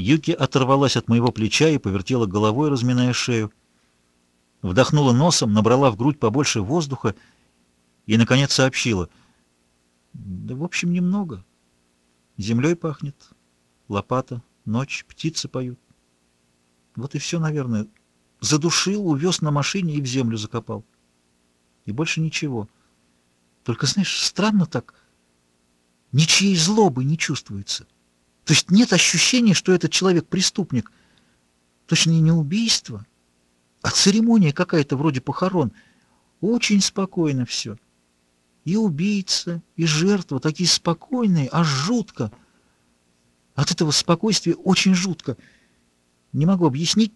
Юки оторвалась от моего плеча и повертела головой, разминая шею. Вдохнула носом, набрала в грудь побольше воздуха и, наконец, сообщила. Да, в общем, немного. Землей пахнет, лопата, ночь, птицы поют. Вот и все, наверное. Задушил, увез на машине и в землю закопал. И больше ничего. Только, знаешь, странно так. Ничьей злобы не чувствуется. То есть нет ощущения, что этот человек преступник. Точнее, не убийство, а церемония какая-то вроде похорон. Очень спокойно все. И убийца, и жертва такие спокойные, аж жутко. От этого спокойствия очень жутко. Не могу объяснить,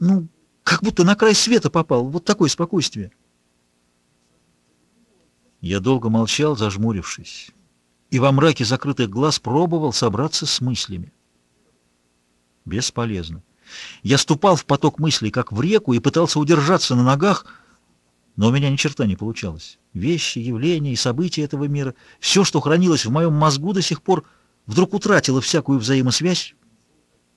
ну, как будто на край света попал. Вот такое спокойствие. Я долго молчал, зажмурившись и во мраке закрытых глаз пробовал собраться с мыслями. Бесполезно. Я ступал в поток мыслей, как в реку, и пытался удержаться на ногах, но у меня ни черта не получалось. Вещи, явления и события этого мира, все, что хранилось в моем мозгу до сих пор, вдруг утратило всякую взаимосвязь.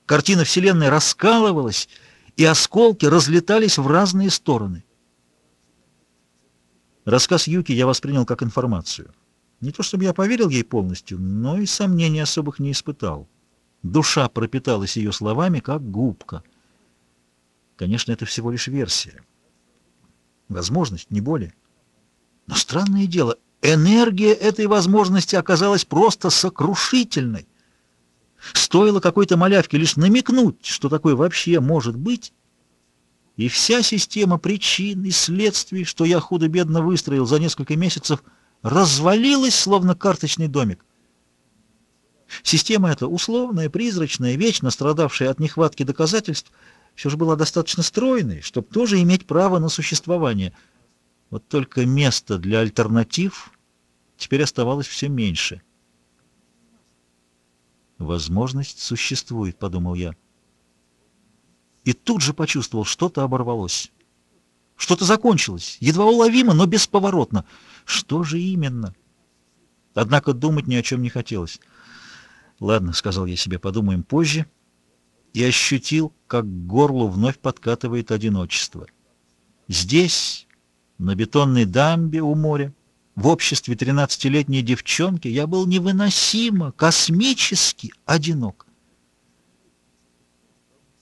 Картина Вселенной раскалывалась, и осколки разлетались в разные стороны. Рассказ Юки я воспринял как информацию. Не то чтобы я поверил ей полностью, но и сомнений особых не испытал. Душа пропиталась ее словами, как губка. Конечно, это всего лишь версия. Возможность, не более. Но странное дело, энергия этой возможности оказалась просто сокрушительной. Стоило какой-то малявке лишь намекнуть, что такое вообще может быть, и вся система причин и следствий, что я худо-бедно выстроил за несколько месяцев – развалилась, словно карточный домик. Система эта, условная, призрачная, вечно страдавшая от нехватки доказательств, все же была достаточно стройной, чтобы тоже иметь право на существование. Вот только места для альтернатив теперь оставалось все меньше. «Возможность существует», — подумал я. И тут же почувствовал, что-то оборвалось. Что-то закончилось, едва уловимо, но бесповоротно. Что же именно? Однако думать ни о чем не хотелось. «Ладно», — сказал я себе, — «подумаем позже». И ощутил, как к горлу вновь подкатывает одиночество. Здесь, на бетонной дамбе у моря, в обществе тринадцатилетней девчонки, я был невыносимо, космически одинок.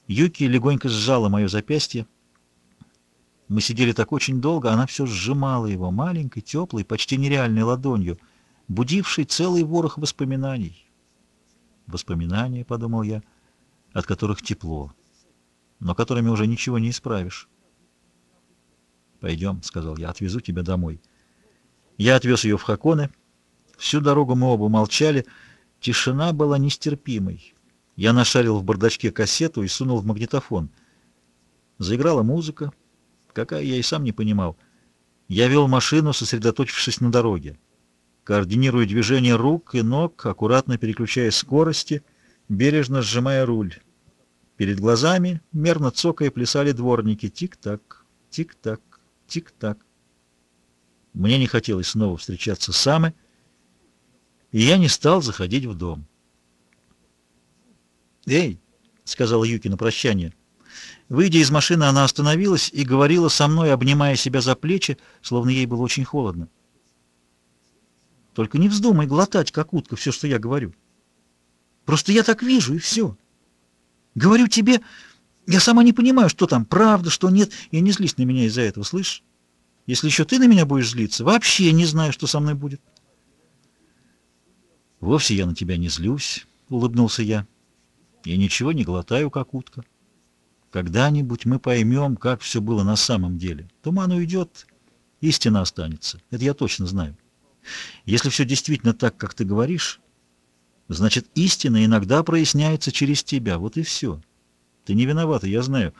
Юки легонько сжала мое запястье, мы сидели так очень долго, она все сжимала его маленькой, теплой, почти нереальной ладонью, будившей целый ворох воспоминаний. Воспоминания, — подумал я, — от которых тепло, но которыми уже ничего не исправишь. «Пойдем», — сказал я, — «отвезу тебя домой». Я отвез ее в Хаконе. Всю дорогу мы оба молчали. Тишина была нестерпимой. Я нашарил в бардачке кассету и сунул в магнитофон. Заиграла музыка. Какая, я и сам не понимал. Я вел машину, сосредоточившись на дороге. Координируя движение рук и ног, аккуратно переключая скорости, бережно сжимая руль. Перед глазами, мерно цокая, плясали дворники. Тик-так, тик-так, тик-так. Мне не хотелось снова встречаться с Амой, и я не стал заходить в дом. «Эй!» — сказала Юки на прощание — Выйдя из машины, она остановилась и говорила со мной, обнимая себя за плечи, словно ей было очень холодно. Только не вздумай глотать, как утка, все, что я говорю. Просто я так вижу, и все. Говорю тебе, я сама не понимаю, что там, правда, что нет, и не злись на меня из-за этого, слышишь? Если еще ты на меня будешь злиться, вообще не знаю, что со мной будет. Вовсе я на тебя не злюсь, — улыбнулся я. Я ничего не глотаю, как утка. Когда-нибудь мы поймем, как все было на самом деле. Туман уйдет, истина останется. Это я точно знаю. Если все действительно так, как ты говоришь, значит, истина иногда проясняется через тебя. Вот и все. Ты не виновата, я знаю.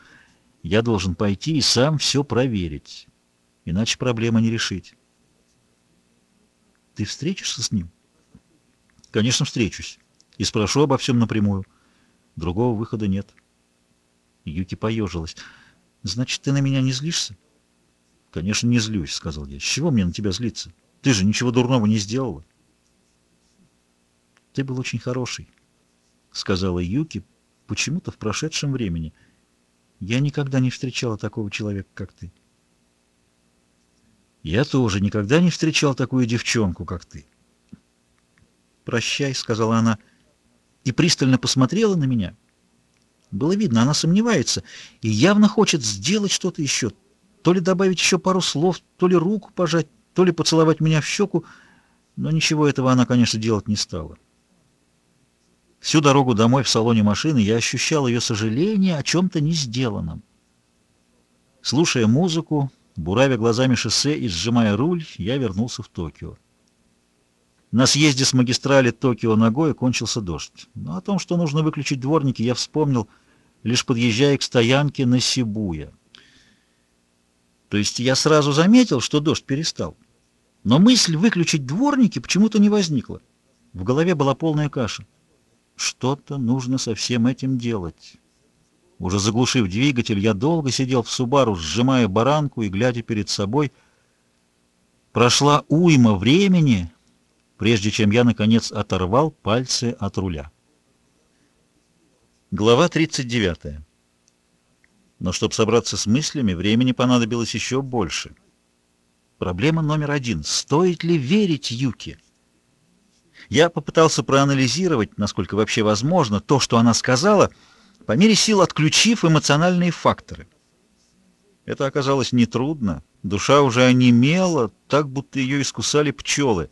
Я должен пойти и сам все проверить. Иначе проблема не решить. Ты встретишься с ним? Конечно, встречусь. И спрошу обо всем напрямую. Другого выхода нет. Юки поежилась. «Значит, ты на меня не злишься?» «Конечно, не злюсь», — сказал я. «С чего мне на тебя злиться? Ты же ничего дурного не сделала». «Ты был очень хороший», — сказала Юки, почему-то в прошедшем времени. Я никогда не встречала такого человека, как ты. Я тоже никогда не встречал такую девчонку, как ты. «Прощай», — сказала она, и пристально посмотрела на меня. Было видно, она сомневается и явно хочет сделать что-то еще, то ли добавить еще пару слов, то ли руку пожать, то ли поцеловать меня в щеку, но ничего этого она, конечно, делать не стала. Всю дорогу домой в салоне машины я ощущал ее сожаление о чем-то не сделанном. Слушая музыку, буравя глазами шоссе и сжимая руль, я вернулся в Токио. На съезде с магистрали Токио ногой кончился дождь. Но о том, что нужно выключить дворники, я вспомнил, лишь подъезжая к стоянке на Сибуя. То есть я сразу заметил, что дождь перестал. Но мысль выключить дворники почему-то не возникла. В голове была полная каша. Что-то нужно со всем этим делать. Уже заглушив двигатель, я долго сидел в Субару, сжимая баранку и глядя перед собой. Прошла уйма времени, прежде чем я, наконец, оторвал пальцы от руля. Глава 39. Но чтобы собраться с мыслями, времени понадобилось еще больше. Проблема номер один. Стоит ли верить Юке? Я попытался проанализировать, насколько вообще возможно, то, что она сказала, по мере сил отключив эмоциональные факторы. Это оказалось нетрудно. Душа уже онемела, так будто ее искусали пчелы.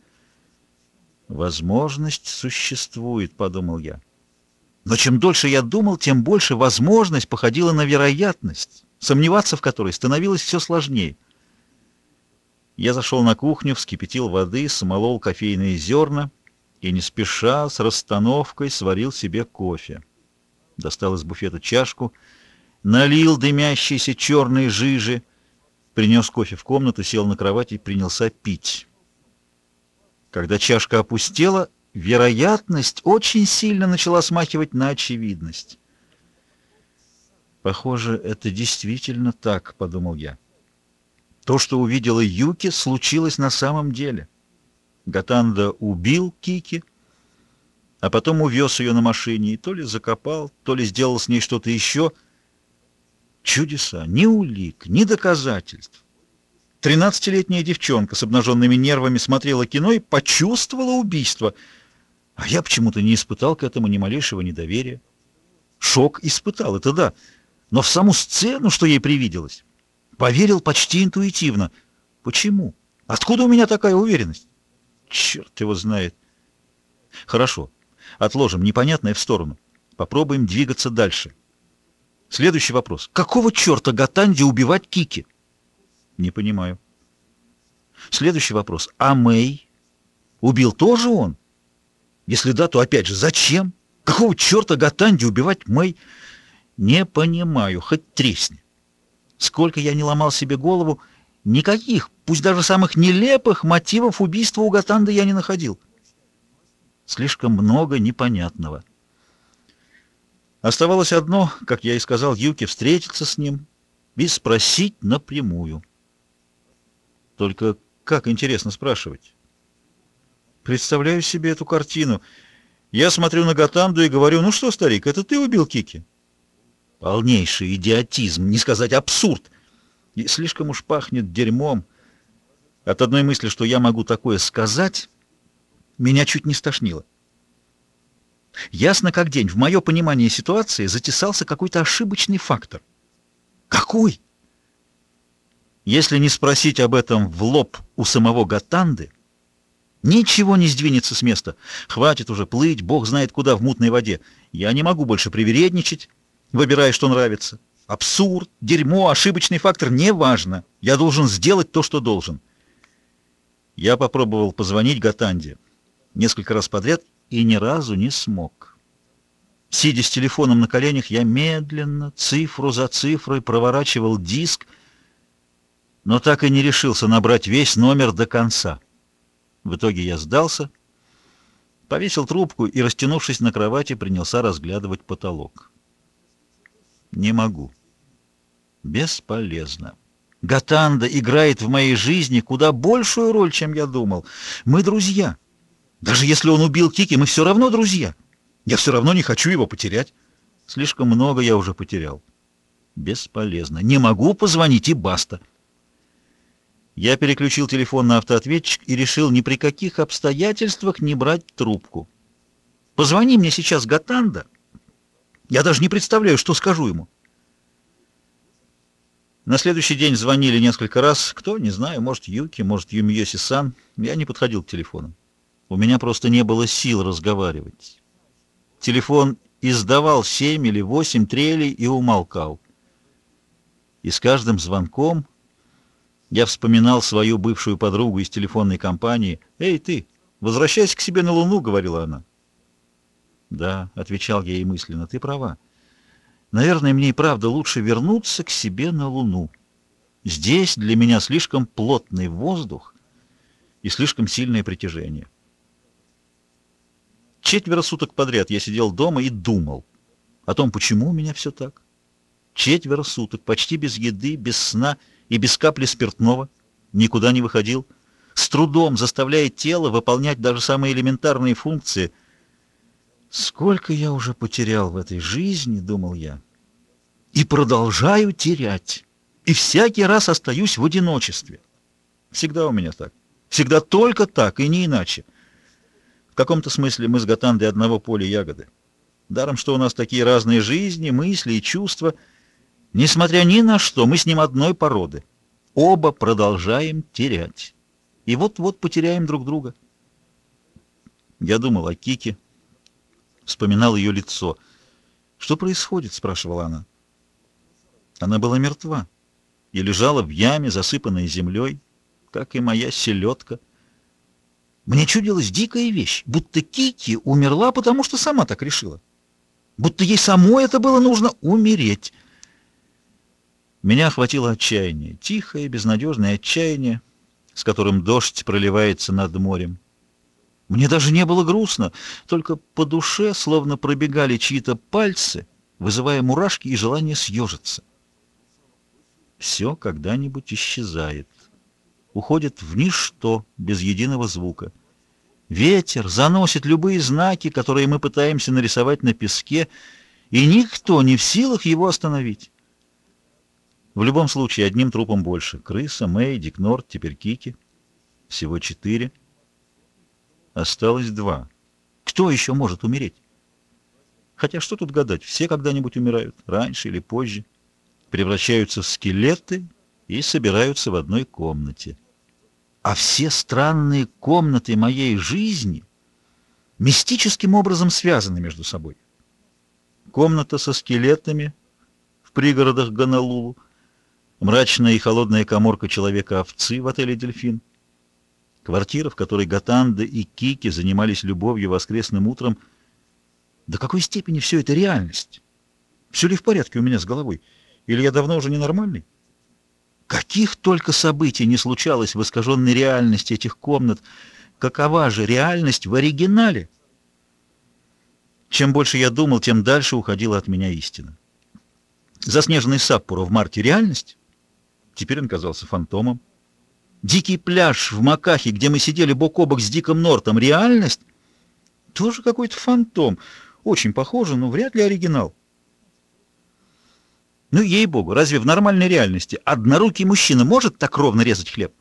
«Возможность существует», — подумал я. Но чем дольше я думал, тем больше возможность походила на вероятность, сомневаться в которой становилось все сложнее. Я зашел на кухню, вскипятил воды, смолол кофейные зерна и не спеша, с расстановкой, сварил себе кофе. Достал из буфета чашку, налил дымящиеся черные жижи, принес кофе в комнату, сел на кровать и принялся пить. Когда чашка опустела, вероятность очень сильно начала смахивать на очевидность. «Похоже, это действительно так», — подумал я. То, что увидела Юки, случилось на самом деле. Гатанда убил Кики, а потом увез ее на машине и то ли закопал, то ли сделал с ней что-то еще. Чудеса, ни улик, ни доказательств. Тринадцатилетняя девчонка с обнаженными нервами смотрела кино и почувствовала убийство — а я почему-то не испытал к этому ни малейшего недоверия. Шок испытал, это да, но в саму сцену, что ей привиделось, поверил почти интуитивно. Почему? Откуда у меня такая уверенность? Черт его знает. Хорошо, отложим непонятное в сторону. Попробуем двигаться дальше. Следующий вопрос. Какого черта Гатанди убивать Кики? Не понимаю. Следующий вопрос. А Мэй? Убил тоже он? Если да, то опять же, зачем? Какого черта Гатанди убивать Мэй? Не понимаю, хоть тресни. Сколько я не ломал себе голову, никаких, пусть даже самых нелепых мотивов убийства у Гатанды я не находил. Слишком много непонятного. Оставалось одно, как я и сказал Юке, встретиться с ним и спросить напрямую. Только как интересно спрашивать? Представляю себе эту картину. Я смотрю на Гатанду и говорю, ну что, старик, это ты убил Кики? Полнейший идиотизм, не сказать абсурд. И слишком уж пахнет дерьмом. От одной мысли, что я могу такое сказать, меня чуть не стошнило. Ясно как день, в мое понимание ситуации затесался какой-то ошибочный фактор. Какой? Если не спросить об этом в лоб у самого Гатанды, Ничего не сдвинется с места. Хватит уже плыть, бог знает куда в мутной воде. Я не могу больше привередничать, выбирая, что нравится. Абсурд, дерьмо, ошибочный фактор — неважно. Я должен сделать то, что должен. Я попробовал позвонить Гатанде несколько раз подряд и ни разу не смог. Сидя с телефоном на коленях, я медленно, цифру за цифрой, проворачивал диск, но так и не решился набрать весь номер до конца. В итоге я сдался, повесил трубку и, растянувшись на кровати, принялся разглядывать потолок. Не могу. Бесполезно. Гатанда играет в моей жизни куда большую роль, чем я думал. Мы друзья. Даже если он убил Кики, мы все равно друзья. Я все равно не хочу его потерять. Слишком много я уже потерял. Бесполезно. Не могу позвонить и баста. Я переключил телефон на автоответчик и решил ни при каких обстоятельствах не брать трубку. Позвони мне сейчас Гатанда. Я даже не представляю, что скажу ему. На следующий день звонили несколько раз. Кто, не знаю, может, Юки, может, Юмиоси-сан. Я не подходил к телефону. У меня просто не было сил разговаривать. Телефон издавал семь или восемь трелей и умолкал. И с каждым звонком я вспоминал свою бывшую подругу из телефонной компании. «Эй, ты, возвращайся к себе на Луну», — говорила она. «Да», — отвечал я ей мысленно, — «ты права. Наверное, мне и правда лучше вернуться к себе на Луну. Здесь для меня слишком плотный воздух и слишком сильное притяжение. Четверо суток подряд я сидел дома и думал о том, почему у меня все так. Четверо суток, почти без еды, без сна и без капли спиртного, никуда не выходил, с трудом заставляя тело выполнять даже самые элементарные функции — Сколько я уже потерял в этой жизни, думал я, и продолжаю терять, и всякий раз остаюсь в одиночестве. Всегда у меня так. Всегда только так, и не иначе. В каком-то смысле мы с Гатандой одного поля ягоды. Даром, что у нас такие разные жизни, мысли и чувства. Несмотря ни на что, мы с ним одной породы. Оба продолжаем терять. И вот-вот потеряем друг друга. Я думал о Кике, вспоминал ее лицо. «Что происходит?» — спрашивала она. Она была мертва и лежала в яме, засыпанной землей, как и моя селедка. Мне чудилась дикая вещь, будто Кики умерла, потому что сама так решила. Будто ей самой это было нужно умереть. Меня охватило отчаяние, тихое, безнадежное отчаяние, с которым дождь проливается над морем. Мне даже не было грустно, только по душе словно пробегали чьи-то пальцы, вызывая мурашки и желание съежиться. Все когда-нибудь исчезает, уходит в ничто без единого звука. Ветер заносит любые знаки, которые мы пытаемся нарисовать на песке, и никто не в силах его остановить. В любом случае, одним трупом больше. Крыса, Мэй, Дик Норт, теперь Кики. Всего четыре. Осталось два. Кто еще может умереть? Хотя что тут гадать, все когда-нибудь умирают, раньше или позже, превращаются в скелеты и собираются в одной комнате. А все странные комнаты моей жизни мистическим образом связаны между собой. Комната со скелетами в пригородах Гонолулу, мрачная и холодная коморка человека-овцы в отеле «Дельфин», Квартира, в которой Гатанда и Кики занимались любовью воскресным утром. До какой степени все это реальность? Все ли в порядке у меня с головой? Или я давно уже ненормальный? Каких только событий не случалось в искаженной реальности этих комнат. Какова же реальность в оригинале? Чем больше я думал, тем дальше уходила от меня истина. Заснеженный Саппоро в марте реальность? Теперь он казался фантомом. Дикий пляж в Макахе, где мы сидели бок о бок с Диком Нортом, реальность? Тоже какой-то фантом. Очень похоже, но вряд ли оригинал. Ну, ей-богу, разве в нормальной реальности однорукий мужчина может так ровно резать хлеб?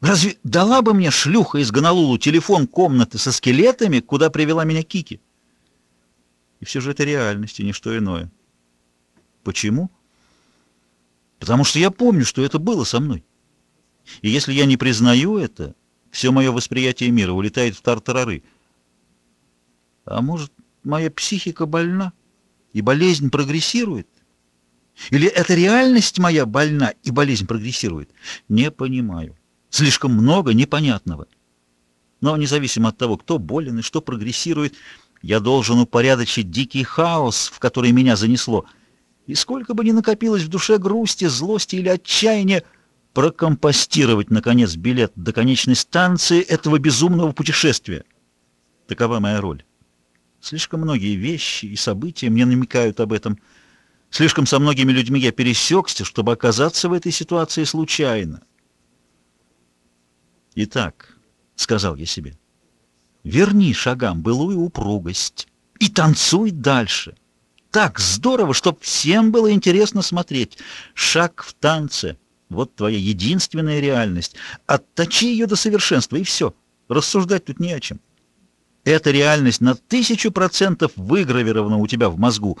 Разве дала бы мне шлюха из Гонолулу телефон комнаты со скелетами, куда привела меня Кики? И все же это реальность и ничто иное. Почему? Потому что я помню, что это было со мной. И если я не признаю это, все мое восприятие мира улетает в тартарары. А может, моя психика больна, и болезнь прогрессирует? Или эта реальность моя больна, и болезнь прогрессирует? Не понимаю. Слишком много непонятного. Но независимо от того, кто болен и что прогрессирует, я должен упорядочить дикий хаос, в который меня занесло. И сколько бы ни накопилось в душе грусти, злости или отчаяния, прокомпостировать, наконец, билет до конечной станции этого безумного путешествия. Такова моя роль. Слишком многие вещи и события мне намекают об этом. Слишком со многими людьми я пересекся, чтобы оказаться в этой ситуации случайно. «Итак», — сказал я себе, — «верни шагам былую упругость и танцуй дальше. Так здорово, чтоб всем было интересно смотреть. Шаг в танце. Вот твоя единственная реальность. Отточи ее до совершенства, и все. Рассуждать тут не о чем. Эта реальность на тысячу процентов выгравирована у тебя в мозгу.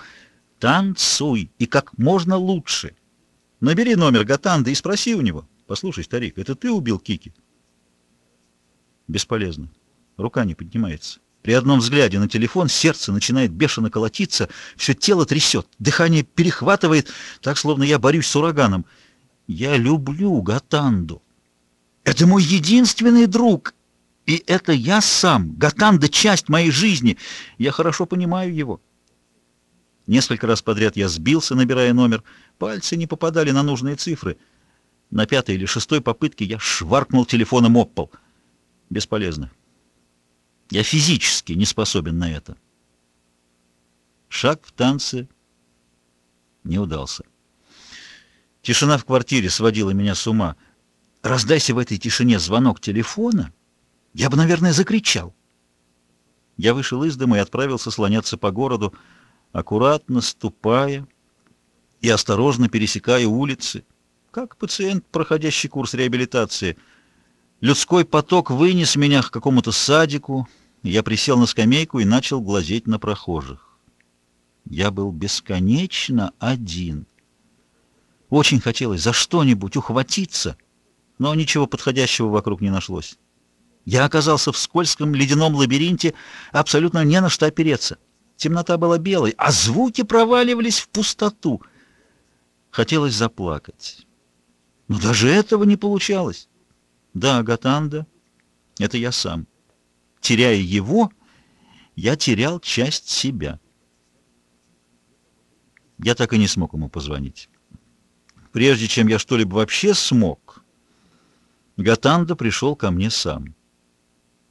Танцуй, и как можно лучше. Набери номер Гатанды и спроси у него. Послушай, старик, это ты убил Кики? Бесполезно. Рука не поднимается. При одном взгляде на телефон сердце начинает бешено колотиться, все тело трясет, дыхание перехватывает, так, словно я борюсь с ураганом. Я люблю Гатанду. Это мой единственный друг, и это я сам. Гатанда — часть моей жизни. Я хорошо понимаю его. Несколько раз подряд я сбился, набирая номер. Пальцы не попадали на нужные цифры. На пятой или шестой попытке я шваркнул телефоном об пол. Бесполезно. Я физически не способен на это. Шаг в танце не удался. Тишина в квартире сводила меня с ума. Раздайся в этой тишине звонок телефона, я бы, наверное, закричал. Я вышел из дома и отправился слоняться по городу, аккуратно ступая и осторожно пересекая улицы, как пациент, проходящий курс реабилитации — Людской поток вынес меня к какому-то садику. Я присел на скамейку и начал глазеть на прохожих. Я был бесконечно один. Очень хотелось за что-нибудь ухватиться, но ничего подходящего вокруг не нашлось. Я оказался в скользком ледяном лабиринте, абсолютно не на что опереться. Темнота была белой, а звуки проваливались в пустоту. Хотелось заплакать. Но даже этого не получалось. Да, Гатанда — это я сам. Теряя его, я терял часть себя. Я так и не смог ему позвонить. Прежде чем я что-либо вообще смог, Гатанда пришел ко мне сам.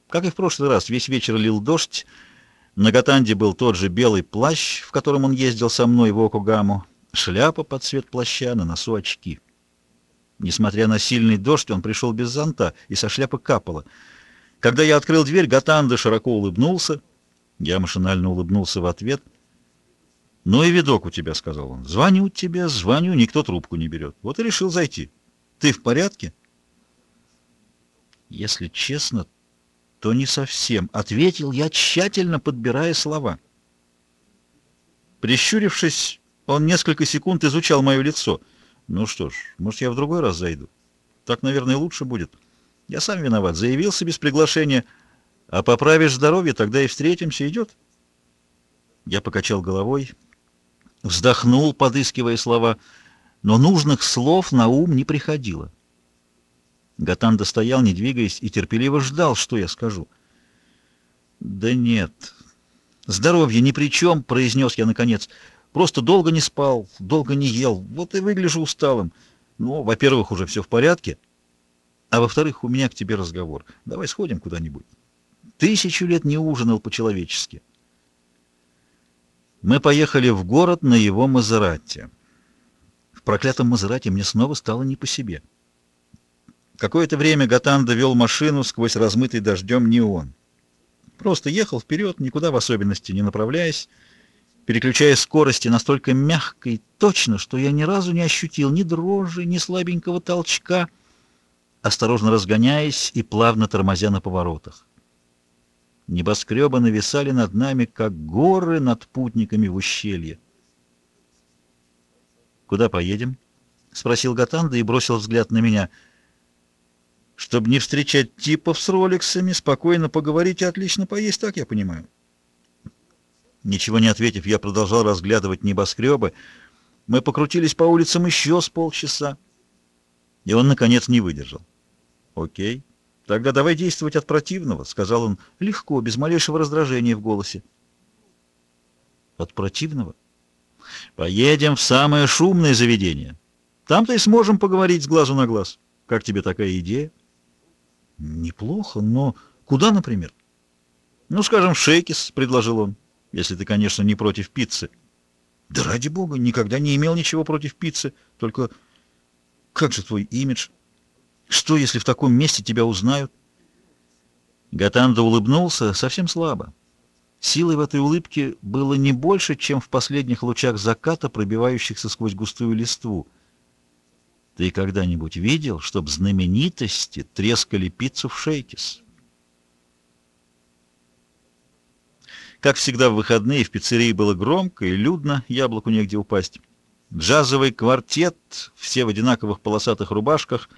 Как и в прошлый раз, весь вечер лил дождь. На Гатанде был тот же белый плащ, в котором он ездил со мной в Окугаму, шляпа под цвет плаща, на носу очки. Несмотря на сильный дождь, он пришел без зонта, и со шляпы капало. Когда я открыл дверь, Гатанда широко улыбнулся. Я машинально улыбнулся в ответ. «Ну и видок у тебя», — сказал он. «Звоню тебе, звоню, никто трубку не берет. Вот и решил зайти. Ты в порядке?» «Если честно, то не совсем», — ответил я, тщательно подбирая слова. Прищурившись, он несколько секунд изучал мое лицо — ну что ж, может, я в другой раз зайду? Так, наверное, лучше будет. Я сам виноват, заявился без приглашения. А поправишь здоровье, тогда и встретимся, идет? Я покачал головой, вздохнул, подыскивая слова, но нужных слов на ум не приходило. Гатанда стоял, не двигаясь, и терпеливо ждал, что я скажу. «Да нет, здоровье ни при чем», — произнес я наконец. Просто долго не спал, долго не ел, вот и выгляжу усталым. Ну, во-первых, уже все в порядке, а во-вторых, у меня к тебе разговор. Давай сходим куда-нибудь. Тысячу лет не ужинал по-человечески. Мы поехали в город на его Мазерате. В проклятом Мазерате мне снова стало не по себе. Какое-то время Гатанда вел машину сквозь размытый дождем неон. Просто ехал вперед, никуда в особенности не направляясь, переключая скорости настолько мягко и точно, что я ни разу не ощутил ни дрожи, ни слабенького толчка, осторожно разгоняясь и плавно тормозя на поворотах. Небоскребы нависали над нами, как горы над путниками в ущелье. «Куда поедем?» — спросил Гатанда и бросил взгляд на меня. «Чтобы не встречать типов с роликсами, спокойно поговорить и отлично поесть, так я понимаю». Ничего не ответив, я продолжал разглядывать небоскребы. Мы покрутились по улицам еще с полчаса, и он, наконец, не выдержал. «Окей, тогда давай действовать от противного», — сказал он легко, без малейшего раздражения в голосе. «От противного? Поедем в самое шумное заведение. Там-то и сможем поговорить с глазу на глаз. Как тебе такая идея?» «Неплохо, но куда, например?» «Ну, скажем, Шейкис», — предложил он если ты, конечно, не против пиццы. Да ради бога, никогда не имел ничего против пиццы, только как же твой имидж? Что, если в таком месте тебя узнают? Гатанда улыбнулся совсем слабо. Силы в этой улыбке было не больше, чем в последних лучах заката, пробивающихся сквозь густую листву. Ты когда-нибудь видел, чтоб знаменитости трескали пиццу в шейкис? Как всегда в выходные в пиццерии было громко и людно, яблоку негде упасть. Джазовый квартет, все в одинаковых полосатых рубашках,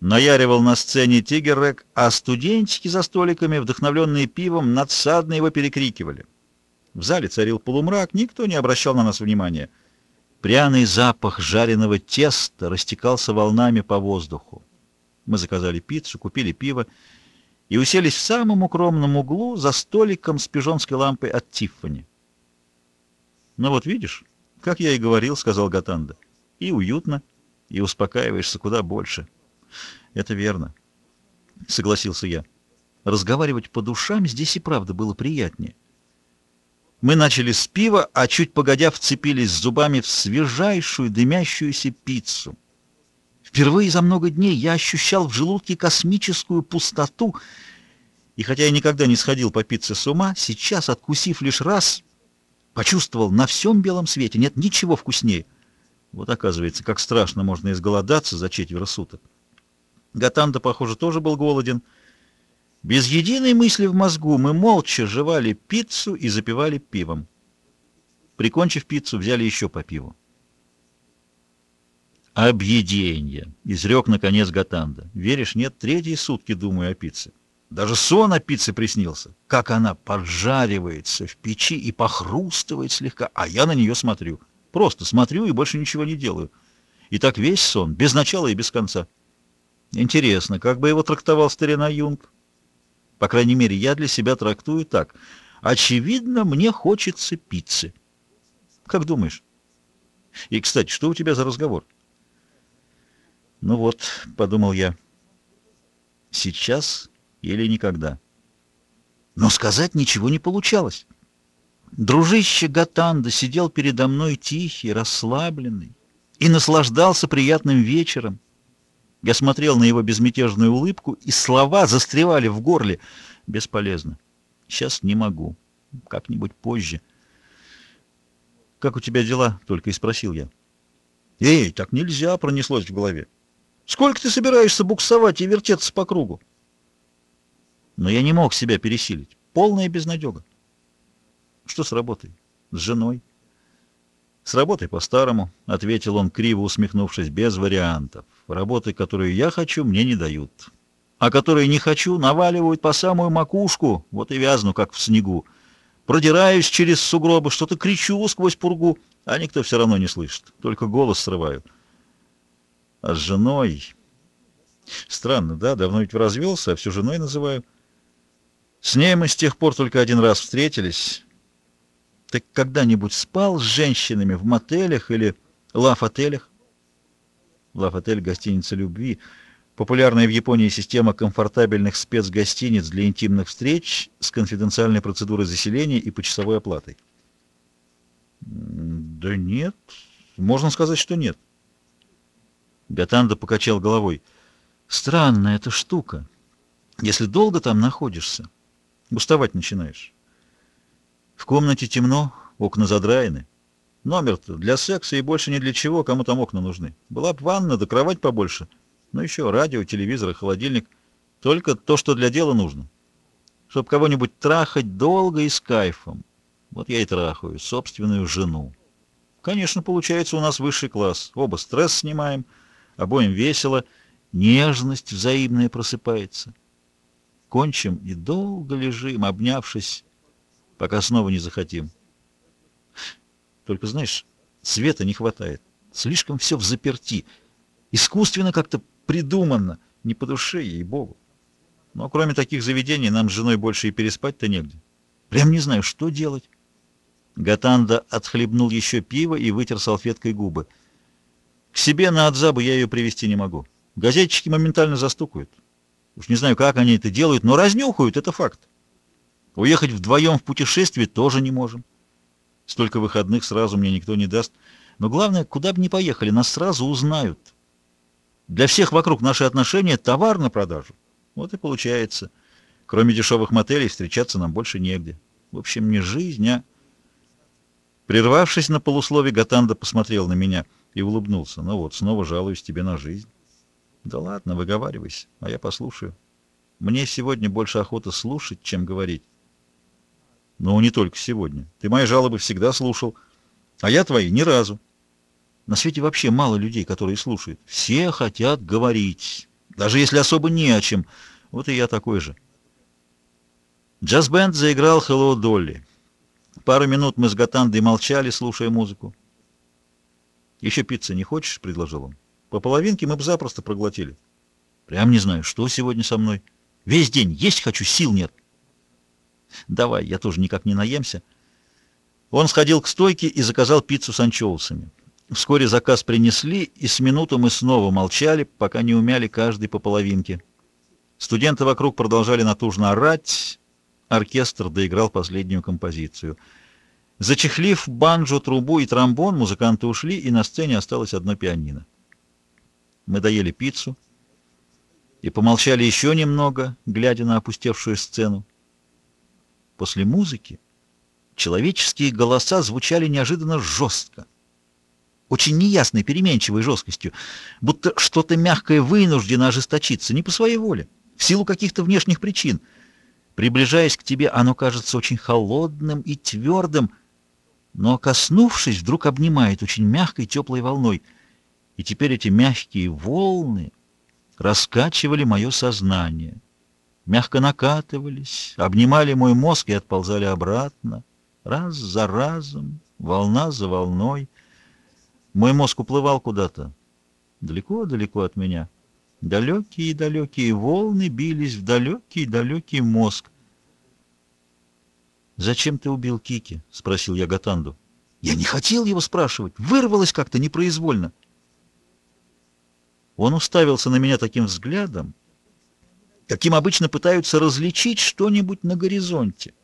наяривал на сцене тигеррек, а студентики за столиками, вдохновленные пивом, надсадно его перекрикивали. В зале царил полумрак, никто не обращал на нас внимания. Пряный запах жареного теста растекался волнами по воздуху. Мы заказали пиццу, купили пиво и уселись в самом укромном углу за столиком с пижонской лампой от Тиффани. «Ну вот видишь, как я и говорил», — сказал Гатанда, — «и уютно, и успокаиваешься куда больше». «Это верно», — согласился я. Разговаривать по душам здесь и правда было приятнее. Мы начали с пива, а чуть погодя вцепились зубами в свежайшую дымящуюся пиццу. Впервые за много дней я ощущал в желудке космическую пустоту, и хотя я никогда не сходил по пицце с ума, сейчас, откусив лишь раз, почувствовал, на всем белом свете нет ничего вкуснее. Вот оказывается, как страшно можно изголодаться за четверо суток. Гатанда, похоже, тоже был голоден. Без единой мысли в мозгу мы молча жевали пиццу и запивали пивом. Прикончив пиццу, взяли еще по пиву. «Объеденье!» — изрек, наконец, Гатанда. «Веришь, нет, третьи сутки думаю о пицце. Даже сон о пицце приснился. Как она поджаривается в печи и похрустывает слегка, а я на нее смотрю. Просто смотрю и больше ничего не делаю. И так весь сон, без начала и без конца. Интересно, как бы его трактовал старина Юнг? По крайней мере, я для себя трактую так. Очевидно, мне хочется пиццы. Как думаешь? И, кстати, что у тебя за разговор?» Ну вот, подумал я, сейчас или никогда. Но сказать ничего не получалось. Дружище Гатанда сидел передо мной тихий, расслабленный и наслаждался приятным вечером. Я смотрел на его безмятежную улыбку, и слова застревали в горле. Бесполезно. Сейчас не могу. Как-нибудь позже. «Как у тебя дела?» — только и спросил я. «Эй, так нельзя!» — пронеслось в голове. Сколько ты собираешься буксовать и вертеться по кругу? Но я не мог себя пересилить. Полная безнадега. Что с работой? С женой? С работой по-старому, — ответил он, криво усмехнувшись, без вариантов. Работы, которую я хочу, мне не дают. А которые не хочу, наваливают по самую макушку, вот и вязну, как в снегу. Продираюсь через сугробы, что-то кричу сквозь пургу, а никто все равно не слышит, только голос срываю. С женой... Странно, да? Давно ведь развелся, а всю женой называю. С ней мы с тех пор только один раз встретились. Ты когда-нибудь спал с женщинами в мотелях или лав-отелях? Лав-отель — гостиница любви. Популярная в Японии система комфортабельных спецгостиниц для интимных встреч с конфиденциальной процедурой заселения и почасовой оплатой. Да нет, можно сказать, что нет. Гатанда покачал головой. Странная эта штука. Если долго там находишься, уставать начинаешь. В комнате темно, окна задраены. Номер-то для секса и больше ни для чего, кому там окна нужны. Была бы ванна, да кровать побольше. Ну еще радио, телевизор и холодильник. Только то, что для дела нужно. Чтоб кого-нибудь трахать долго и с кайфом. Вот я и трахаю собственную жену. Конечно, получается у нас высший класс. Оба стресс снимаем, Обоим весело, нежность взаимная просыпается. Кончим и долго лежим, обнявшись, пока снова не захотим. Только, знаешь, света не хватает. Слишком все в заперти. Искусственно как-то придумано, не по душе, ей-богу. Но кроме таких заведений нам с женой больше и переспать-то негде. Прям не знаю, что делать. Гатанда отхлебнул еще пиво и вытер салфеткой губы. К себе на Адзабу я ее привести не могу. Газетчики моментально застукают. Уж не знаю, как они это делают, но разнюхают, это факт. Уехать вдвоем в путешествие тоже не можем. Столько выходных сразу мне никто не даст. Но главное, куда бы ни поехали, нас сразу узнают. Для всех вокруг наши отношения — товар на продажу. Вот и получается. Кроме дешевых мотелей встречаться нам больше негде. В общем, не жизнь, а... Прервавшись на полуслове, Гатанда посмотрел на меня и улыбнулся. Ну вот, снова жалуюсь тебе на жизнь. Да ладно, выговаривайся, а я послушаю. Мне сегодня больше охота слушать, чем говорить. Но не только сегодня. Ты мои жалобы всегда слушал, а я твои ни разу. На свете вообще мало людей, которые слушают. Все хотят говорить, даже если особо не о чем. Вот и я такой же. Джаз-бенд заиграл «Hello, Долли». Пару минут мы с Гатандой молчали, слушая музыку. «Еще пиццы не хочешь?» — предложил он. «По половинке мы бы запросто проглотили». «Прям не знаю, что сегодня со мной. Весь день есть хочу, сил нет». «Давай, я тоже никак не наемся». Он сходил к стойке и заказал пиццу с анчоусами. Вскоре заказ принесли, и с минуту мы снова молчали, пока не умяли каждый по половинке. Студенты вокруг продолжали натужно орать. Оркестр доиграл последнюю композицию. Зачехлив банджо, трубу и тромбон, музыканты ушли, и на сцене осталось одно пианино. Мы доели пиццу и помолчали еще немного, глядя на опустевшую сцену. После музыки человеческие голоса звучали неожиданно жестко очень неясной, переменчивой жесткостью, будто что-то мягкое вынуждено ожесточиться, не по своей воле, в силу каких-то внешних причин. Приближаясь к тебе, оно кажется очень холодным и твердым, но, коснувшись, вдруг обнимает очень мягкой, теплой волной. И теперь эти мягкие волны раскачивали мое сознание, мягко накатывались, обнимали мой мозг и отползали обратно, раз за разом, волна за волной — мой мозг уплывал куда-то, далеко-далеко от меня. Далекие-далекие волны бились в далекий-далекий мозг. «Зачем ты убил Кики?» — спросил я Гатанду. «Я не хотел его спрашивать. Вырвалось как-то непроизвольно». Он уставился на меня таким взглядом, каким обычно пытаются различить что-нибудь на горизонте.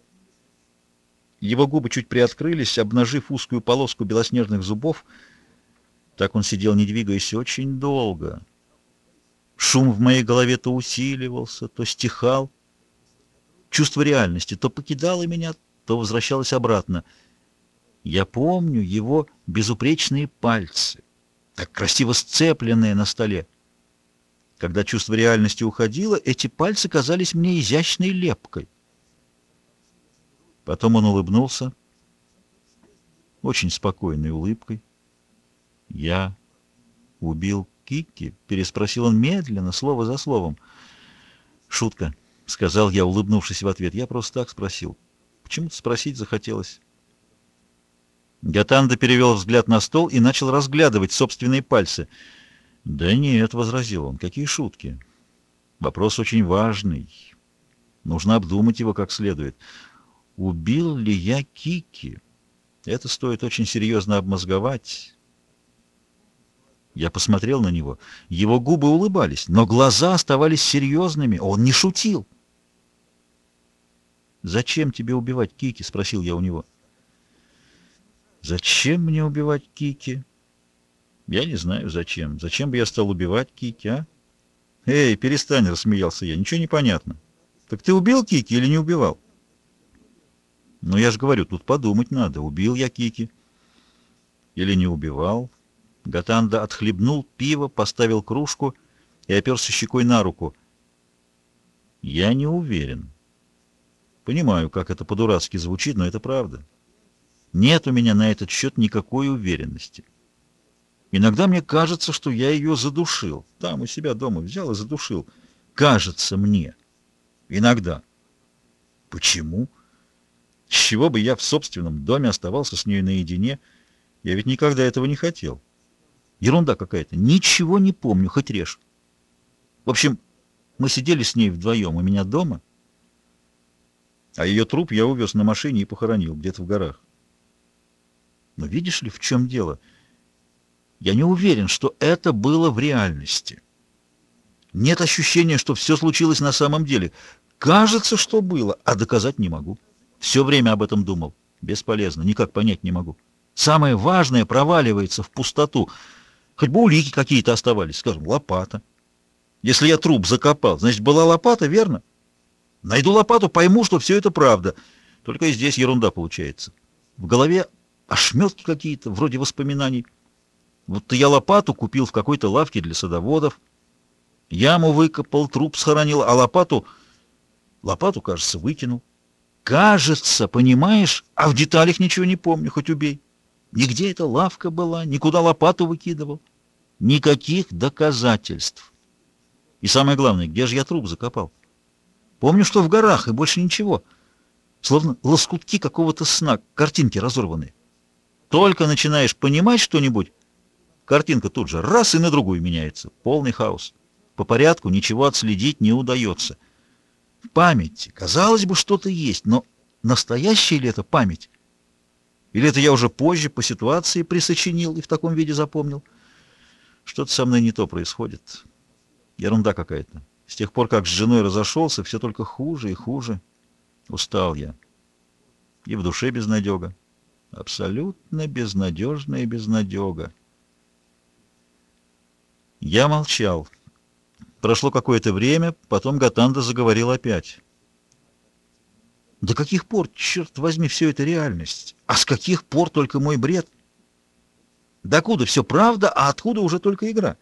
Его губы чуть приоткрылись, обнажив узкую полоску белоснежных зубов — так он сидел, не двигаясь, очень долго. Шум в моей голове то усиливался, то стихал. Чувство реальности то покидало меня, то возвращалось обратно. Я помню его безупречные пальцы, так красиво сцепленные на столе. Когда чувство реальности уходило, эти пальцы казались мне изящной лепкой. Потом он улыбнулся, очень спокойной улыбкой. «Я убил Кикки?» — переспросил он медленно, слово за словом. «Шутка», — сказал я, улыбнувшись в ответ. «Я просто так спросил. Почему-то спросить захотелось». Гатанда перевел взгляд на стол и начал разглядывать собственные пальцы. «Да нет», — возразил он, — «какие шутки? Вопрос очень важный. Нужно обдумать его как следует. Убил ли я Кики? Это стоит очень серьезно обмозговать». Я посмотрел на него. Его губы улыбались, но глаза оставались серьезными. Он не шутил. «Зачем тебе убивать Кики?» — спросил я у него. «Зачем мне убивать Кики?» «Я не знаю, зачем. Зачем бы я стал убивать Кики, а?» «Эй, перестань!» — рассмеялся я. «Ничего не понятно. Так ты убил Кики или не убивал?» «Ну, я же говорю, тут подумать надо. Убил я Кики или не убивал?» Гатанда отхлебнул пиво, поставил кружку и оперся щекой на руку. «Я не уверен. Понимаю, как это по-дурацки звучит, но это правда. Нет у меня на этот счет никакой уверенности. Иногда мне кажется, что я ее задушил. Там у себя дома взял и задушил. Кажется мне. Иногда. Почему? С чего бы я в собственном доме оставался с ней наедине? Я ведь никогда этого не хотел». Ерунда какая-то. Ничего не помню, хоть режь. В общем, мы сидели с ней вдвоем у меня дома, а ее труп я увез на машине и похоронил где-то в горах. Но видишь ли, в чем дело? Я не уверен, что это было в реальности. Нет ощущения, что все случилось на самом деле. Кажется, что было, а доказать не могу. Все время об этом думал. Бесполезно, никак понять не могу. Самое важное проваливается в пустоту — Хоть бы улики какие-то оставались, скажем, лопата. Если я труп закопал, значит, была лопата, верно? Найду лопату, пойму, что все это правда. Только и здесь ерунда получается. В голове ошметки какие-то, вроде воспоминаний. Вот я лопату купил в какой-то лавке для садоводов, яму выкопал, труп схоронил, а лопату... Лопату, кажется, выкинул. Кажется, понимаешь, а в деталях ничего не помню, хоть убей. Нигде эта лавка была, никуда лопату выкидывал. Никаких доказательств. И самое главное, где же я труп закопал? Помню, что в горах, и больше ничего. Словно лоскутки какого-то сна, картинки разорванные. Только начинаешь понимать что-нибудь, картинка тут же раз и на другую меняется. Полный хаос. По порядку ничего отследить не удается. В памяти, казалось бы, что-то есть, но настоящая ли это память? Или это я уже позже по ситуации присочинил и в таком виде запомнил? Что-то со мной не то происходит. Ерунда какая-то. С тех пор, как с женой разошелся, все только хуже и хуже. Устал я. И в душе безнадега. Абсолютно безнадежная безнадега. Я молчал. Прошло какое-то время, потом Гатанда заговорил опять. До каких пор, черт возьми, все это реальность? А с каких пор только мой бред? Докуда все правда, а откуда уже только игра?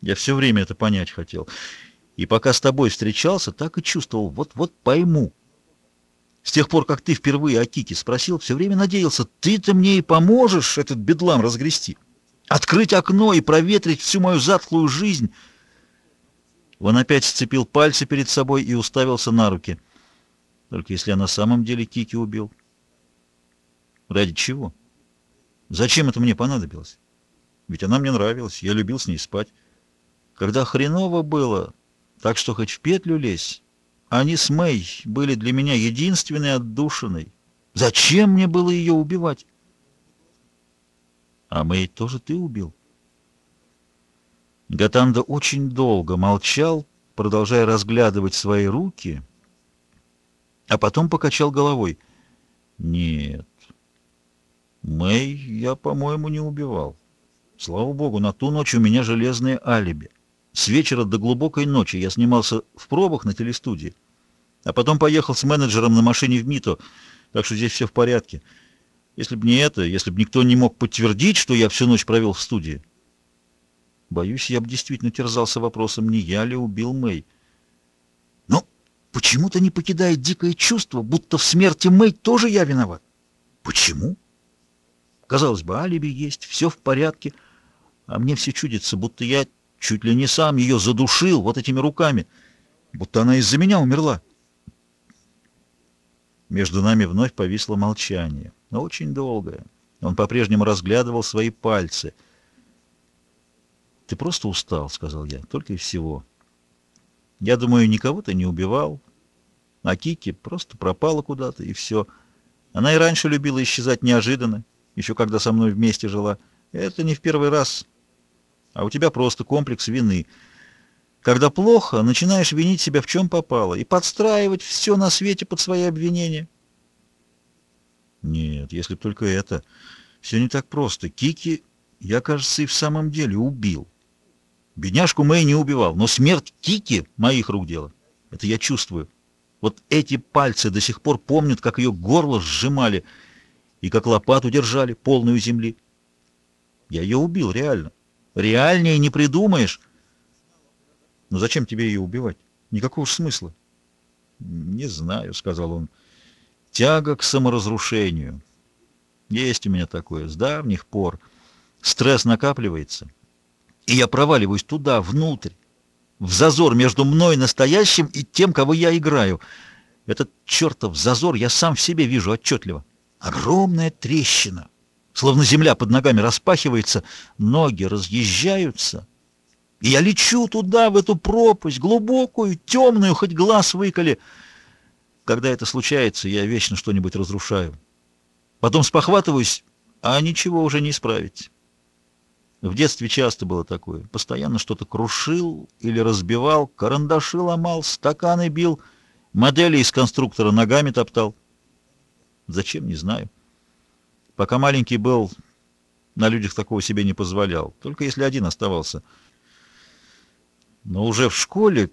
Я все время это понять хотел. И пока с тобой встречался, так и чувствовал, вот-вот пойму. С тех пор, как ты впервые о Кике спросил, все время надеялся, ты-то мне и поможешь этот бедлам разгрести. Открыть окно и проветрить всю мою затхлую жизнь. Он опять сцепил пальцы перед собой и уставился на руки — только если я на самом деле Кики убил. Ради чего? Зачем это мне понадобилось? Ведь она мне нравилась, я любил с ней спать. Когда хреново было, так что хоть в петлю лезь, они с Мэй были для меня единственной отдушиной. Зачем мне было ее убивать? А Мэй тоже ты убил? Гатанда очень долго молчал, продолжая разглядывать свои руки — а потом покачал головой. «Нет, Мэй я, по-моему, не убивал. Слава богу, на ту ночь у меня железное алиби. С вечера до глубокой ночи я снимался в пробах на телестудии, а потом поехал с менеджером на машине в МИТО, так что здесь все в порядке. Если бы не это, если бы никто не мог подтвердить, что я всю ночь провел в студии, боюсь, я бы действительно терзался вопросом, не я ли убил Мэй. Почему-то не покидает дикое чувство, будто в смерти Мэй тоже я виноват. Почему? Казалось бы, алиби есть, все в порядке, а мне все чудится, будто я чуть ли не сам ее задушил вот этими руками, будто она из-за меня умерла. Между нами вновь повисло молчание, но очень долгое. Он по-прежнему разглядывал свои пальцы. «Ты просто устал», — сказал я, — «только и всего». Я думаю, никого ты не убивал. А Кики просто пропала куда-то, и все. Она и раньше любила исчезать неожиданно, еще когда со мной вместе жила. Это не в первый раз. А у тебя просто комплекс вины. Когда плохо, начинаешь винить себя в чем попало и подстраивать все на свете под свои обвинения. Нет, если бы только это. Все не так просто. Кики, я, кажется, и в самом деле убил. Бедняжку Мэй не убивал, но смерть Кики — моих рук дело. Это я чувствую. Вот эти пальцы до сих пор помнят, как ее горло сжимали и как лопату держали, полную земли. Я ее убил, реально. Реальнее не придумаешь. Но зачем тебе ее убивать? Никакого смысла. Не знаю, — сказал он. Тяга к саморазрушению. Есть у меня такое, с давних пор. Стресс накапливается, и я проваливаюсь туда, внутрь, в зазор между мной настоящим и тем, кого я играю. Этот чертов зазор я сам в себе вижу отчетливо. Огромная трещина, словно земля под ногами распахивается, ноги разъезжаются, и я лечу туда, в эту пропасть, глубокую, темную, хоть глаз выколи. Когда это случается, я вечно что-нибудь разрушаю. Потом спохватываюсь, а ничего уже не исправить. В детстве часто было такое. Постоянно что-то крушил или разбивал, карандаши ломал, стаканы бил, модели из конструктора ногами топтал. Зачем, не знаю. Пока маленький был, на людях такого себе не позволял. Только если один оставался. Но уже в школе,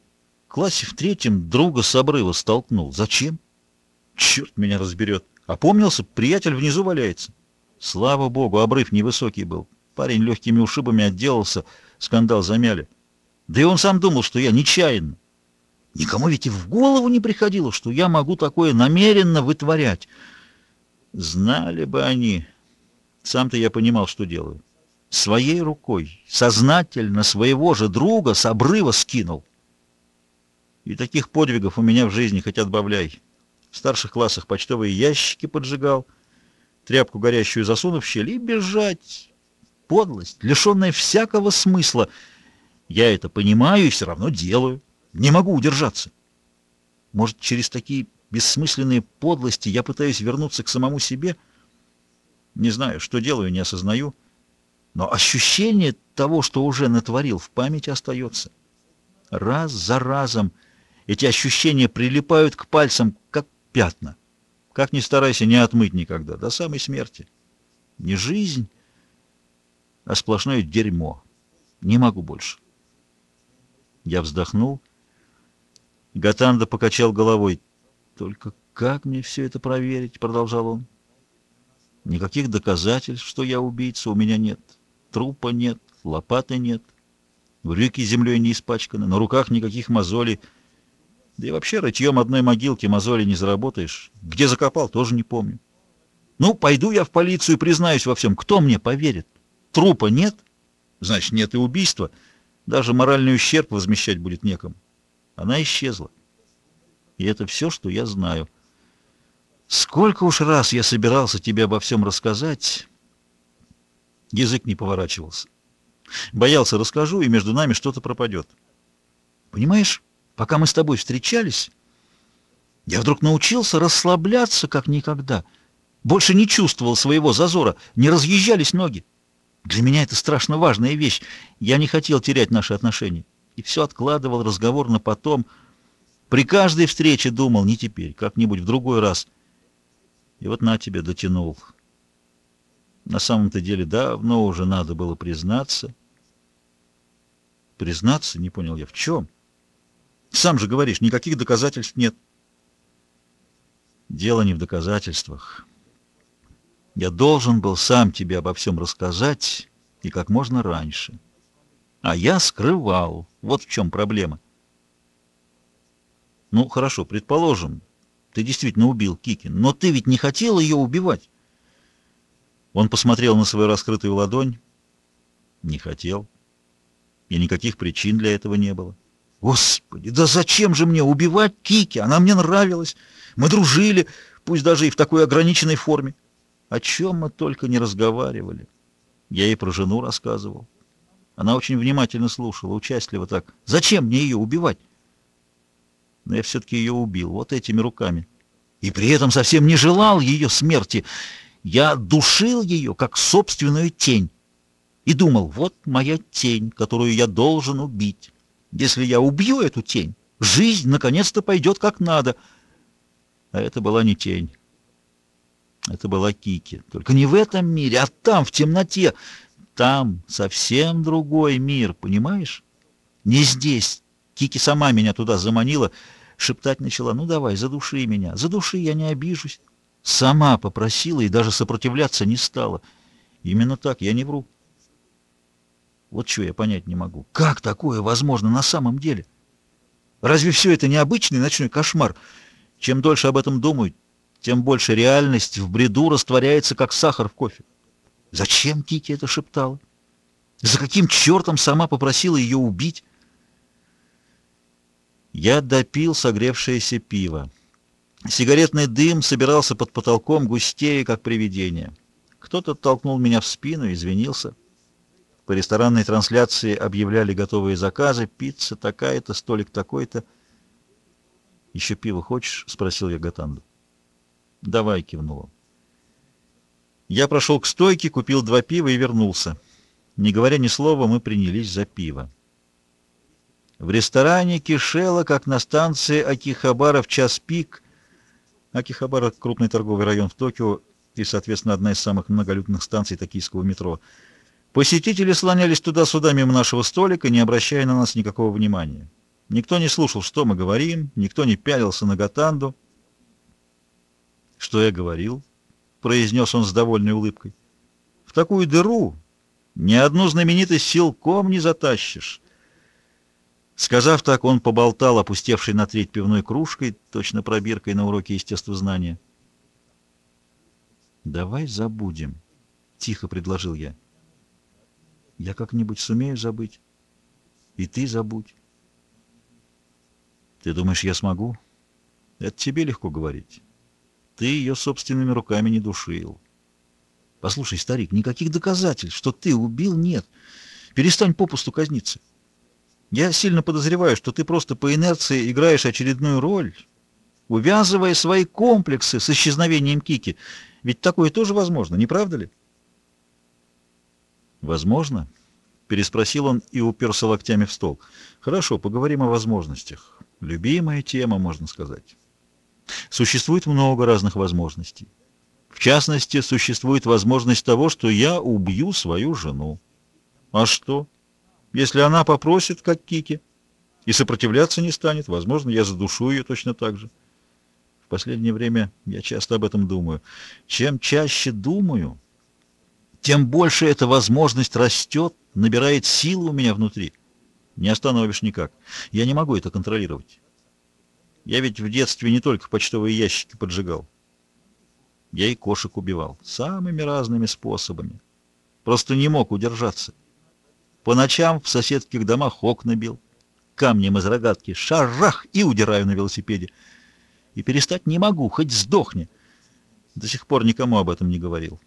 классе в третьем, друга с обрыва столкнул. Зачем? Черт меня разберет. Опомнился, приятель внизу валяется. Слава богу, обрыв невысокий был. Парень легкими ушибами отделался, скандал замяли. Да и он сам думал, что я нечаянно. Никому ведь и в голову не приходило, что я могу такое намеренно вытворять. Знали бы они. Сам-то я понимал, что делаю. Своей рукой, сознательно своего же друга с обрыва скинул. И таких подвигов у меня в жизни хоть отбавляй. В старших классах почтовые ящики поджигал, тряпку горящую засунув в щель и бежать. Подлость, лишенная всякого смысла. Я это понимаю и все равно делаю. Не могу удержаться. Может, через такие бессмысленные подлости я пытаюсь вернуться к самому себе? Не знаю, что делаю, не осознаю. Но ощущение того, что уже натворил, в памяти остается. Раз за разом эти ощущения прилипают к пальцам, как пятна. Как ни старайся, не отмыть никогда, до самой смерти. Не жизнь, а сплошное дерьмо. Не могу больше. Я вздохнул. Гатанда покачал головой. «Только как мне все это проверить?» — продолжал он. «Никаких доказательств, что я убийца, у меня нет. Трупа нет, лопаты нет, брюки землей не испачканы, на руках никаких мозолей». Да и вообще рытьем одной могилки мозоли не заработаешь. Где закопал, тоже не помню. Ну, пойду я в полицию признаюсь во всем. Кто мне поверит? Трупа нет? Значит, нет и убийства. Даже моральный ущерб возмещать будет некому. Она исчезла. И это все, что я знаю. Сколько уж раз я собирался тебе обо всем рассказать, язык не поворачивался. Боялся, расскажу, и между нами что-то пропадет. Понимаешь? Пока мы с тобой встречались, я вдруг научился расслабляться, как никогда. Больше не чувствовал своего зазора, не разъезжались ноги. Для меня это страшно важная вещь. Я не хотел терять наши отношения. И все откладывал разговор на потом. При каждой встрече думал, не теперь, как-нибудь в другой раз. И вот на тебе дотянул. На самом-то деле давно уже надо было признаться. Признаться? Не понял я. В чем? — сам же говоришь, никаких доказательств нет. Дело не в доказательствах. Я должен был сам тебе обо всем рассказать и как можно раньше. А я скрывал. Вот в чем проблема. Ну, хорошо, предположим, ты действительно убил Кикин, но ты ведь не хотел ее убивать. Он посмотрел на свою раскрытую ладонь. Не хотел. И никаких причин для этого не было. Господи, да зачем же мне убивать Кики? Она мне нравилась. Мы дружили, пусть даже и в такой ограниченной форме. О чем мы только не разговаривали. Я ей про жену рассказывал. Она очень внимательно слушала, участливо так. Зачем мне ее убивать? Но я все-таки ее убил, вот этими руками. И при этом совсем не желал ее смерти. Я душил ее, как собственную тень. И думал, вот моя тень, которую я должен убить. Если я убью эту тень, жизнь наконец-то пойдет как надо. А это была не тень. Это была Кики. Только не в этом мире, а там, в темноте. Там совсем другой мир, понимаешь? Не здесь. Кики сама меня туда заманила, шептать начала. Ну давай, задуши меня. Задуши, я не обижусь. Сама попросила и даже сопротивляться не стала. Именно так, я не вру. Вот что я понять не могу. Как такое возможно на самом деле? Разве все это не обычный ночной кошмар? Чем дольше об этом думаю, тем больше реальность в бреду растворяется, как сахар в кофе. Зачем Кики это шептала? За каким чертом сама попросила ее убить? Я допил согревшееся пиво. Сигаретный дым собирался под потолком густее, как привидение. Кто-то толкнул меня в спину, извинился. По ресторанной трансляции объявляли готовые заказы. Пицца такая-то, столик такой-то. «Еще пиво хочешь?» — спросил я Гатанду. «Давай», — кивнула. Я прошел к стойке, купил два пива и вернулся. Не говоря ни слова, мы принялись за пиво. В ресторане кишело, как на станции Акихабара в час пик. Акихабара — крупный торговый район в Токио и, соответственно, одна из самых многолюдных станций токийского метро — Посетители слонялись туда-сюда мимо нашего столика, не обращая на нас никакого внимания. Никто не слушал, что мы говорим, никто не пялился на Гатанду. «Что я говорил?» — произнес он с довольной улыбкой. «В такую дыру ни одну знаменитость силком не затащишь». Сказав так, он поболтал, опустевший на треть пивной кружкой, точно пробиркой на уроке естествознания. «Давай забудем», — тихо предложил я. «Я как-нибудь сумею забыть. И ты забудь». «Ты думаешь, я смогу?» «Это тебе легко говорить. Ты ее собственными руками не душил». «Послушай, старик, никаких доказательств, что ты убил, нет. Перестань попусту казниться». Я сильно подозреваю, что ты просто по инерции играешь очередную роль, увязывая свои комплексы с исчезновением Кики. Ведь такое тоже возможно, не правда ли? Возможно, переспросил он и уперся локтями в стол. Хорошо, поговорим о возможностях. Любимая тема, можно сказать. Существует много разных возможностей. В частности, существует возможность того, что я убью свою жену. А что? Если она попросит, как Кики, и сопротивляться не станет, возможно, я задушу ее точно так же. В последнее время я часто об этом думаю. Чем чаще думаю, тем больше эта возможность растет, набирает силу у меня внутри. Не остановишь никак. Я не могу это контролировать. Я ведь в детстве не только почтовые ящики поджигал. Я и кошек убивал. Самыми разными способами. Просто не мог удержаться. По ночам в соседских домах окна бил, камнем из рогатки, шарах, и удираю на велосипеде. И перестать не могу, хоть сдохни. До сих пор никому об этом не говорил.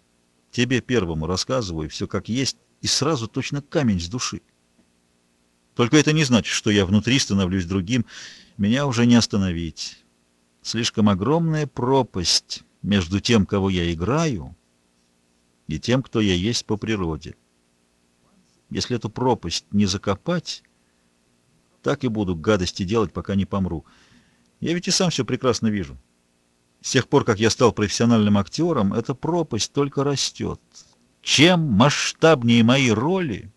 Тебе первому рассказываю все как есть, и сразу точно камень с души. Только это не значит, что я внутри становлюсь другим. Меня уже не остановить. Слишком огромная пропасть между тем, кого я играю, и тем, кто я есть по природе. Если эту пропасть не закопать, так и буду гадости делать, пока не помру. Я ведь и сам все прекрасно вижу. С тех пор, как я стал профессиональным актером, эта пропасть только растет. Чем масштабнее мои роли,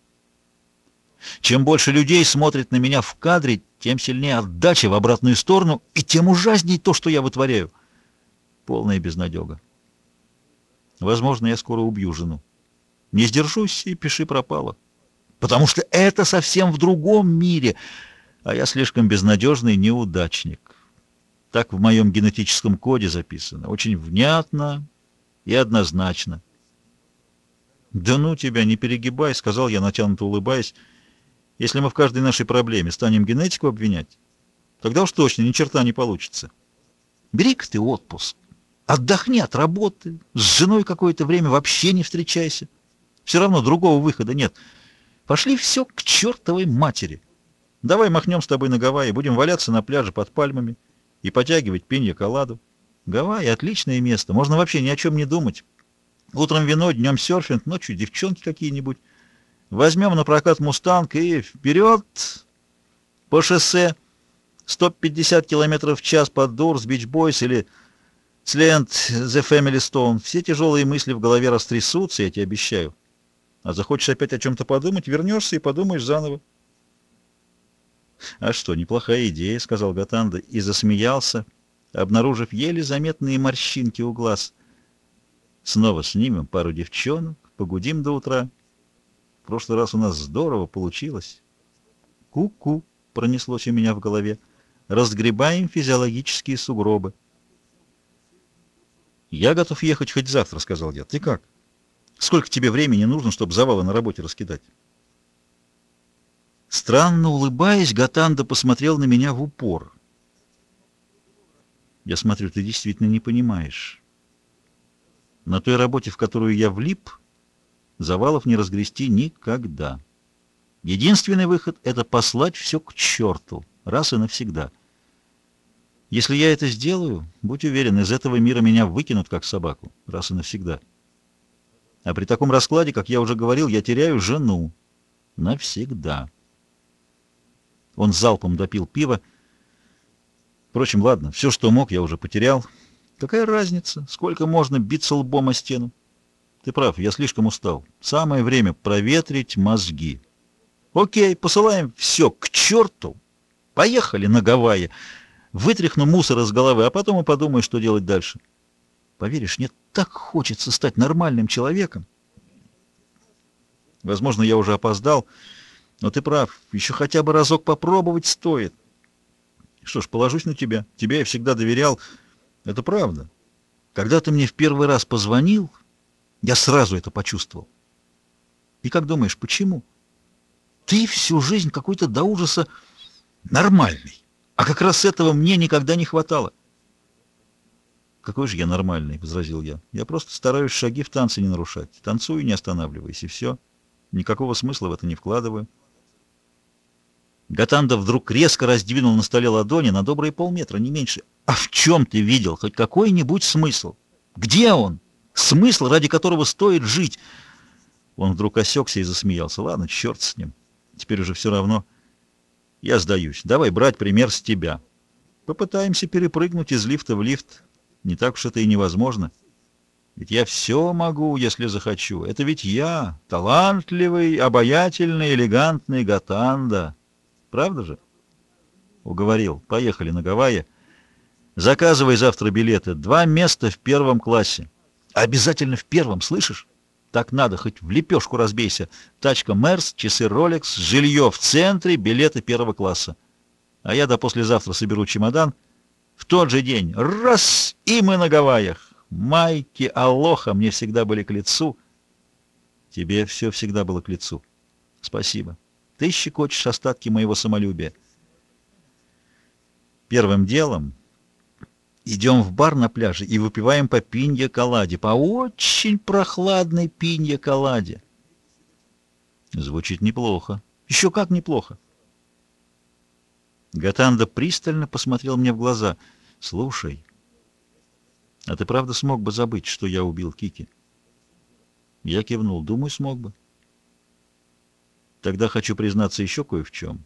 чем больше людей смотрит на меня в кадре, тем сильнее отдача в обратную сторону, и тем ужасней то, что я вытворяю. Полная безнадега. Возможно, я скоро убью жену. Не сдержусь и пиши пропало потому что это совсем в другом мире, а я слишком безнадежный неудачник. Так в моем генетическом коде записано, очень внятно и однозначно. «Да ну тебя, не перегибай», — сказал я, натянуто улыбаясь. «Если мы в каждой нашей проблеме станем генетику обвинять, тогда уж точно ни черта не получится. Бери-ка ты отпуск, отдохни от работы, с женой какое-то время вообще не встречайся. Все равно другого выхода нет». Пошли все к чертовой матери. Давай махнем с тобой на Гавайи, будем валяться на пляже под пальмами и потягивать пинья-коладу. Гавайи — отличное место, можно вообще ни о чем не думать. Утром вино, днем серфинг, ночью девчонки какие-нибудь. Возьмем на прокат «Мустанг» и вперед по шоссе 150 км в час под Дурс, Бич Бойс или Сленд, The Family Stone. Все тяжелые мысли в голове растрясутся, я тебе обещаю. А захочешь опять о чем-то подумать, вернешься и подумаешь заново. — А что, неплохая идея, — сказал Гатанда и засмеялся, обнаружив еле заметные морщинки у глаз. — Снова снимем пару девчонок, погудим до утра. В прошлый раз у нас здорово получилось. «Ку-ку!» — пронеслось у меня в голове. «Разгребаем физиологические сугробы». «Я готов ехать хоть завтра», — сказал я. «Ты как?» Сколько тебе времени нужно, чтобы завалы на работе раскидать? Странно улыбаясь, Гатанда посмотрел на меня в упор. Я смотрю, ты действительно не понимаешь. На той работе, в которую я влип, завалов не разгрести никогда. Единственный выход — это послать все к черту, раз и навсегда. Если я это сделаю, будь уверен, из этого мира меня выкинут как собаку, раз и навсегда. А при таком раскладе, как я уже говорил, я теряю жену. Навсегда. Он залпом допил пиво. Впрочем, ладно, все, что мог, я уже потерял. Какая разница, сколько можно биться лбом о стену? Ты прав, я слишком устал. Самое время проветрить мозги. Окей, посылаем все к черту. Поехали на Гавайи. Вытряхну мусор из головы, а потом и подумаю, что делать дальше. Поверишь, мне так хочется стать нормальным человеком. Возможно, я уже опоздал, но ты прав, еще хотя бы разок попробовать стоит. Что ж, положусь на тебя. Тебе я всегда доверял. Это правда. Когда ты мне в первый раз позвонил, я сразу это почувствовал. И как думаешь, почему? Ты всю жизнь какой-то до ужаса нормальный. А как раз этого мне никогда не хватало. «Какой же я нормальный?» — возразил я. «Я просто стараюсь шаги в танце не нарушать. Танцую, не останавливаясь, и все. Никакого смысла в это не вкладываю». Гатанда вдруг резко раздвинул на столе ладони на добрые полметра, не меньше. «А в чем ты видел хоть какой-нибудь смысл? Где он? Смысл, ради которого стоит жить?» Он вдруг осекся и засмеялся. «Ладно, черт с ним. Теперь уже все равно. Я сдаюсь. Давай брать пример с тебя. Попытаемся перепрыгнуть из лифта в лифт». Не так уж это и невозможно. Ведь я все могу, если захочу. Это ведь я, талантливый, обаятельный, элегантный Гатанда. Правда же? Уговорил. Поехали на Гавайи. Заказывай завтра билеты. Два места в первом классе. Обязательно в первом, слышишь? Так надо, хоть в лепешку разбейся. Тачка Мерс, часы Rolex, жилье в центре, билеты первого класса. А я до послезавтра соберу чемодан — в тот же день раз, и мы на Гавайях. Майки, алоха мне всегда были к лицу. Тебе все всегда было к лицу. Спасибо. Ты щекочешь остатки моего самолюбия. Первым делом идем в бар на пляже и выпиваем по пинья-коладе, по очень прохладной пинья-коладе. Звучит неплохо. Еще как неплохо. Гатанда пристально посмотрел мне в глаза. «Слушай, а ты правда смог бы забыть, что я убил Кики?» Я кивнул. «Думаю, смог бы». «Тогда хочу признаться еще кое в чем.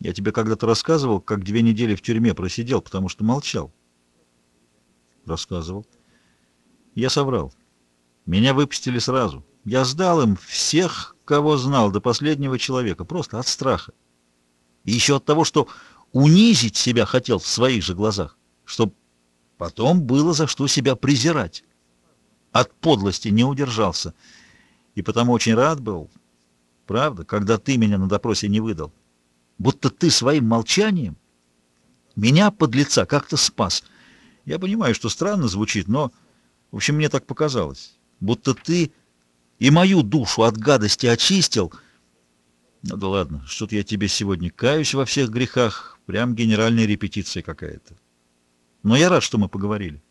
Я тебе когда-то рассказывал, как две недели в тюрьме просидел, потому что молчал». «Рассказывал». «Я соврал. Меня выпустили сразу. Я сдал им всех, кого знал, до последнего человека, просто от страха. И еще от того, что унизить себя хотел в своих же глазах, чтобы потом было за что себя презирать. От подлости не удержался. И потому очень рад был, правда, когда ты меня на допросе не выдал. Будто ты своим молчанием меня под лица как-то спас. Я понимаю, что странно звучит, но, в общем, мне так показалось. Будто ты и мою душу от гадости очистил — ну да ладно, что-то я тебе сегодня каюсь во всех грехах, прям генеральная репетиция какая-то. Но я рад, что мы поговорили.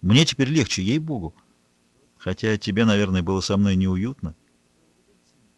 Мне теперь легче, ей-богу. Хотя тебе, наверное, было со мной неуютно.